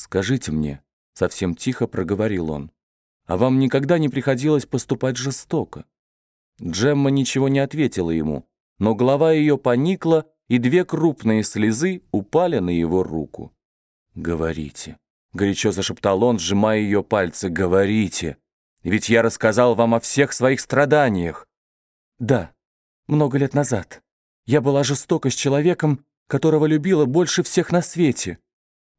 «Скажите мне», — совсем тихо проговорил он, «а вам никогда не приходилось поступать жестоко?» Джемма ничего не ответила ему, но голова ее поникла, и две крупные слезы упали на его руку. «Говорите», — горячо зашептал он, сжимая ее пальцы, «говорите, ведь я рассказал вам о всех своих страданиях». «Да, много лет назад. Я была жестока с человеком, которого любила больше всех на свете».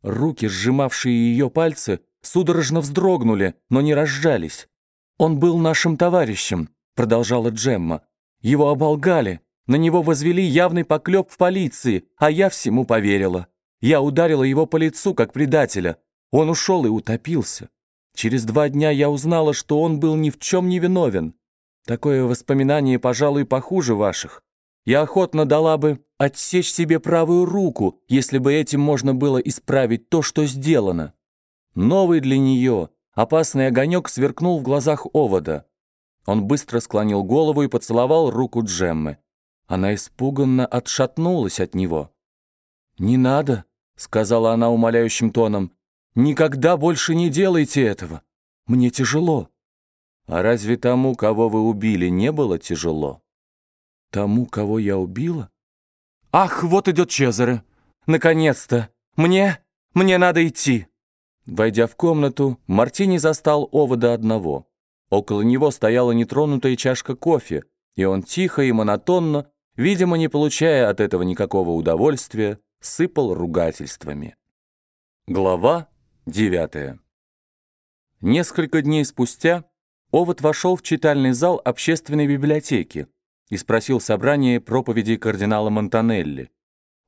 Руки, сжимавшие ее пальцы, судорожно вздрогнули, но не разжались. «Он был нашим товарищем», — продолжала Джемма. «Его оболгали, на него возвели явный поклеп в полиции, а я всему поверила. Я ударила его по лицу, как предателя. Он ушел и утопился. Через два дня я узнала, что он был ни в чем не виновен. Такое воспоминание, пожалуй, похуже ваших. Я охотно дала бы отсечь себе правую руку, если бы этим можно было исправить то, что сделано. Новый для нее опасный огонек сверкнул в глазах овода. Он быстро склонил голову и поцеловал руку Джеммы. Она испуганно отшатнулась от него. «Не надо», — сказала она умоляющим тоном, «никогда больше не делайте этого. Мне тяжело». «А разве тому, кого вы убили, не было тяжело?» «Тому, кого я убила?» «Ах, вот идет Чезаре! Наконец-то! Мне... мне надо идти!» Войдя в комнату, Мартини застал овода одного. Около него стояла нетронутая чашка кофе, и он тихо и монотонно, видимо, не получая от этого никакого удовольствия, сыпал ругательствами. Глава девятая. Несколько дней спустя Овод вошел в читальный зал общественной библиотеки, и спросил собрание проповедей кардинала Монтанелли.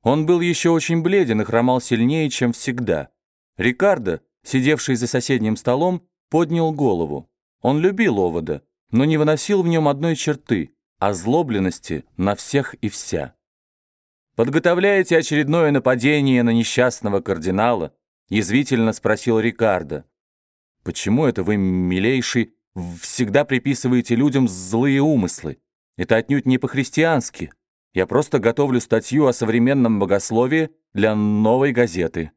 Он был еще очень бледен и хромал сильнее, чем всегда. Рикардо, сидевший за соседним столом, поднял голову. Он любил овода, но не выносил в нем одной черты – озлобленности на всех и вся. «Подготовляете очередное нападение на несчастного кардинала?» – язвительно спросил Рикардо. «Почему это вы, милейший, всегда приписываете людям злые умыслы?» Это отнюдь не по-христиански. Я просто готовлю статью о современном богословии для новой газеты».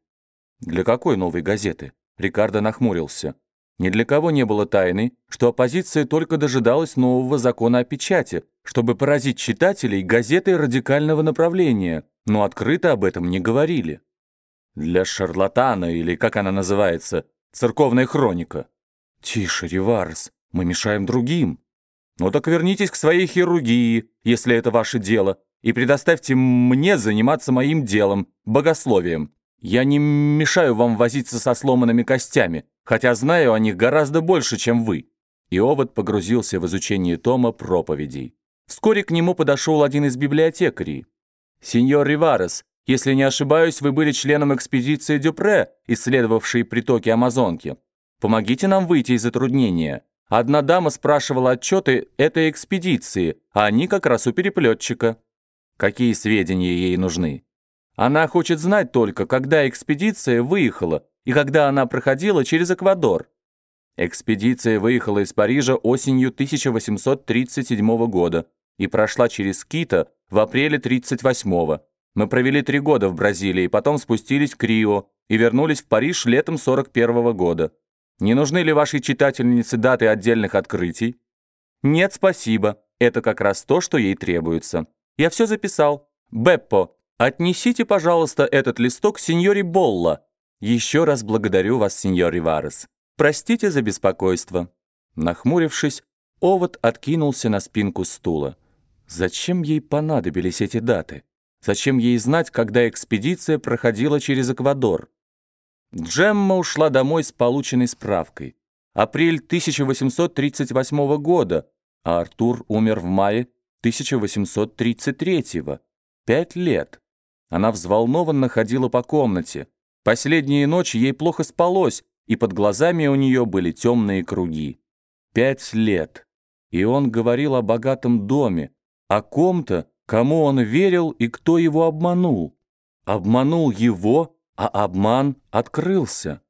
«Для какой новой газеты?» Рикардо нахмурился. Ни для кого не было тайны, что оппозиция только дожидалась нового закона о печати, чтобы поразить читателей газетой радикального направления, но открыто об этом не говорили. Для шарлатана, или как она называется, церковная хроника. «Тише, Риварес, мы мешаем другим». Ну так вернитесь к своей хирургии, если это ваше дело, и предоставьте мне заниматься моим делом, богословием. Я не мешаю вам возиться со сломанными костями, хотя знаю о них гораздо больше, чем вы». И Овод погрузился в изучение тома проповедей. Вскоре к нему подошел один из библиотекарей. «Сеньор Риварес, если не ошибаюсь, вы были членом экспедиции Дюпре, исследовавшей притоки Амазонки. Помогите нам выйти из затруднения. Одна дама спрашивала отчеты этой экспедиции, а они как раз у переплетчика. Какие сведения ей нужны? Она хочет знать только, когда экспедиция выехала и когда она проходила через Эквадор. Экспедиция выехала из Парижа осенью 1837 года и прошла через Кито в апреле 38-го. Мы провели три года в Бразилии, потом спустились к Рио и вернулись в Париж летом 41 -го года. Не нужны ли вашей читательнице даты отдельных открытий? Нет, спасибо. Это как раз то, что ей требуется. Я все записал. Беппо, отнесите, пожалуйста, этот листок сеньоре Болла. Еще раз благодарю вас, сеньор Риварес. Простите за беспокойство. Нахмурившись, овод откинулся на спинку стула. Зачем ей понадобились эти даты? Зачем ей знать, когда экспедиция проходила через Эквадор? Джемма ушла домой с полученной справкой. Апрель 1838 года, а Артур умер в мае 1833 -го. Пять лет. Она взволнованно ходила по комнате. Последние ночи ей плохо спалось, и под глазами у нее были темные круги. Пять лет. И он говорил о богатом доме, о ком-то, кому он верил и кто его обманул. Обманул его а обман открылся.